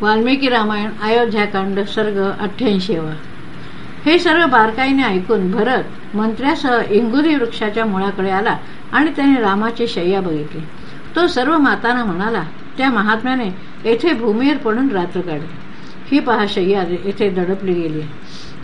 वाल्मिकी रामायण अयोध्याकांड सर्ग अठ्ठ्याऐंशीवा. हे सर्व बारकाईने ऐकून भरत मंत्र्यासह इंगुरी वृक्षाच्या मुळाकडे आला आणि त्याने रामाची शय्या बघितली. तो सर्व मातांना म्हणाला त्या महात्म्याने येथे भूमीवर पडून रात्र काढली. ही पहा शय्या येथे दडपली गेली.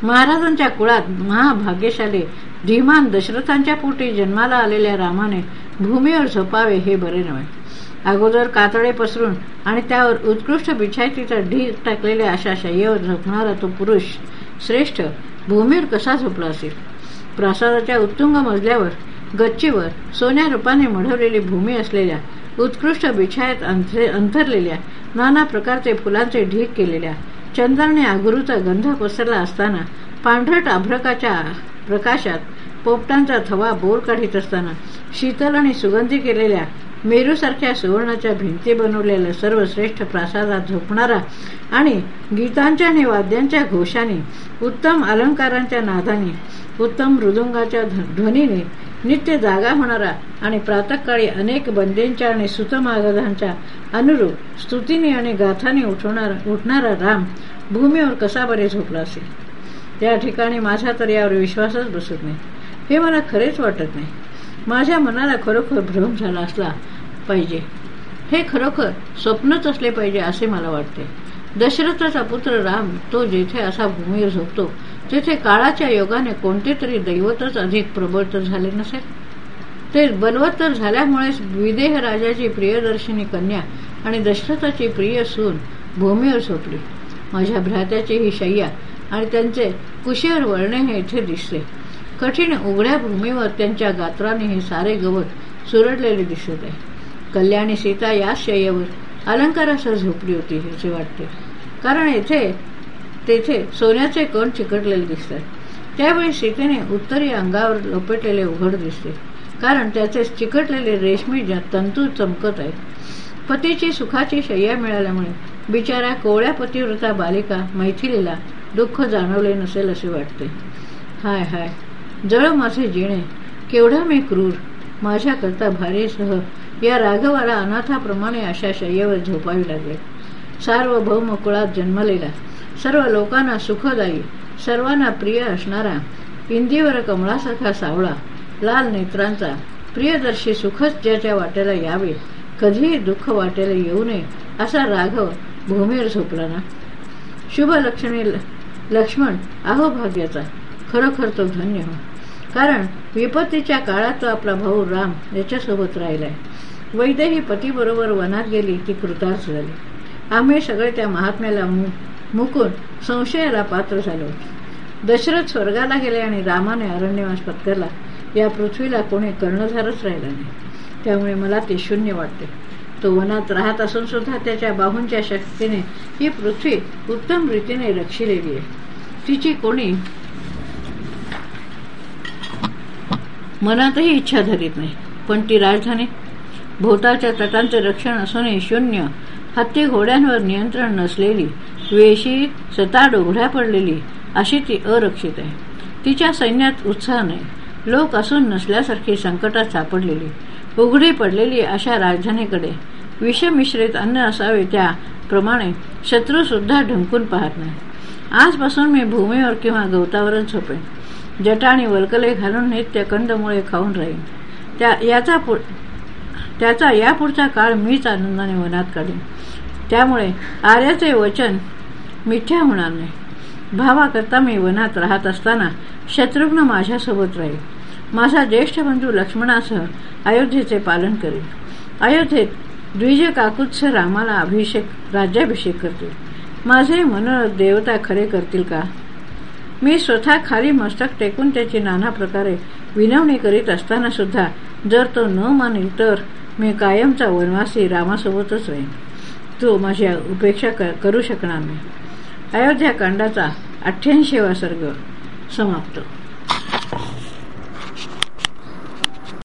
महाराजांच्या कुळात महाभाग्यशाली धीमान दशरथांच्या पोटी जन्माला आलेल्या रामाने भूमीवर झोपावे हे बरे नव्हे. अगोदर कातडे पसरून आणि त्यावर उत्कृष्ट बिछायतीचा ढीग टाकलेल्या अशा शय्येवर झोपणारा तो पुरुष श्रेष्ठ. भूमीवर कसा झोपला असेल? प्रासादाच्या उत्तुंग मजल्यावर गच्चीवर सोन्या रूपाने मढवलेली भूमी असलेल्या उत्कृष्ट बिछायत अंथरलेल्या नाना प्रकारचे फुलांचे ढीक केलेल्या चंद्राने आगुरूचा गंध पसरला असताना पांढरट आभ्रकाच्या प्रकाशात पोपटांचा थवा बोर काढीत असताना शीतल आणि सुगंधी केलेल्या मेरूसारख्या सुवर्णाच्या भिंती बनवलेल्या सर्वश्रेष्ठ प्रासादात झोपणारा आणि गीतांच्या आणि वाद्यांच्या घोषाने उत्तम अलंकारांच्या नादाने उत्तम मृदुंगाच्या ध्वनीने नित्य जागा होणारा आणि प्रातकाळी अनेक बंदेंच्या आणि सुतमागधांच्या अनुरूप स्तुतीने आणि गाथाने उठवणारा उठणारा राम भूमीवर कसा बरे झोपला असेल? त्या ठिकाणी माझा तर यावर विश्वासच बसत नाही. हे मला खरेच वाटत नाही. माझ्या मनाला खरोखर भ्रम झाला असला पाहिजे. हे खरोखर स्वप्नच असले पाहिजे असे मला वाटते. दशरथाचा पुत्र राम तो जेथे असा भूमीवर झोपतो तेथे काळाच्या योगाने कोणते तरी दैवतच अधिक प्रबळ तर झाले नसेल? ते बलवत्तर झाल्यामुळेच विदेह राजाची प्रियदर्शिनी कन्या आणि दशरथाची प्रिय सून भूमीवर झोपली. माझ्या भ्रात्याची ही शय्या आणि त्यांचे कुशीवर वळणे हे इथे दिसते कठीण उघड्या भूमीवर त्यांच्या गात्राने हे सारे गवत सुरडलेले दिसत आहे कल्याणी सीता या शय्येवर. अलंकारासह झोपली होती असे वाटते. कारण येथे तेथे सोन्याचे कण चिकटलेले दिसतात. त्यावेळी सीतेने उत्तरी अंगावर लपेटलेले उघड दिसते. कारण त्याचे चिकटलेले रेशमी तंतू चमकत आहेत. पतीची सुखाची शय्या मिळाल्यामुळे बिचारा कोवळ्या पतिव्रता बालिका मैथिलीला दुःख जाणवले नसेल असे वाटते. हाय हाय. जळ माझे जिणे केवढा मी क्रूर. माझ्याकरता भारीसह या राघवाला अनाथाप्रमाणे अशा शय्येवर झोपावी लागले. सार्वभौम कुळात जन्मलेला. सर्व लोकांना सुखदायी. सर्वांना प्रिय असणारा. इंदीवर कमळासारखा सावळा. लाल नेत्रांचा. प्रियदर्शी सुखच ज्याच्या वाटेला यावे. कधीही दुःख वाटेला येऊ नये असा राघव भूमीवर झोपला ना. शुभ लक्षणे लक्ष्मण अहो भाग्याचा. खरोखर तो धन्य हो. कारण विपत्तीच्या काळात तो आपला भाऊ राम याच्यासोबत राहिलाय. वैदेही पतीबरोबर वनात गेली ती कृतार्थ झाली. आम्ही सगळे त्या महात्म्याला मुकून संशयाला पात्र झालो. दशरथ स्वर्गाला गेले आणि रामाने अरण्यवास पत्करला. या पृथ्वीला कोणी कर्णधारच राहिला नाही. त्यामुळे मला ते शून्य वाटते. तो वनात राहत असून सुद्धा त्याच्या बाहूंच्या शक्तीने ही पृथ्वी उत्तम रीतीने रक्षिलेली आहे. तिची कोणी मनातही इच्छा धरीत नाही. पण ती राजधानी भोवताच्या तटांचे रक्षण असूनही शून्य. हत्ती घोड्यांवर नियंत्रण नसलेली. वेशी सता डोघड्या पडलेली. अशी ती अरक्षित आहे. तिच्या सैन्यात उत्साह नाही. लोक असून नसल्यासारखी संकटात सापडलेली. उघडी पडलेली अशा राजधानीकडे. विषमिश्रित अन्न असावे त्याप्रमाणे शत्रू सुद्धा ढंकून पाहत नाही. आजपासून मी भूमीवर किंवा गवतावरच झोपेन. जटाणी वलकले घालून नित्य कंदमुळे खाऊन राहीन. त्या याचा त्याचा यापुढचा काळ मीच आनंदाने मनात काढीन. त्यामुळे आर्याचे वचन मिथ्या होणार नाही. भावाकरता मी वनात राहत असताना शत्रुघ्न माझ्यासोबत राहील. माझा ज्येष्ठ बंधू लक्ष्मणासह अयोध्येचे पालन करेल. अयोध्येत द्विज काकुत्स रामाला अभिषेक राज्याभिषेक करतील. माझे मनोरथ देवता खरे करतील का? मी स्वतः खाली मस्तक टेकून त्याची नाना प्रकारे विनवणी करीत असताना सुद्धा जर तो न मानेल तर मी कायमचा वनवासी रामासोबतच राहीन. तो माझी उपेक्षा करू शकणार नाही. अयोध्या कांडाचा अठ्ठ्याऐंशीवा सर्ग समाप्त.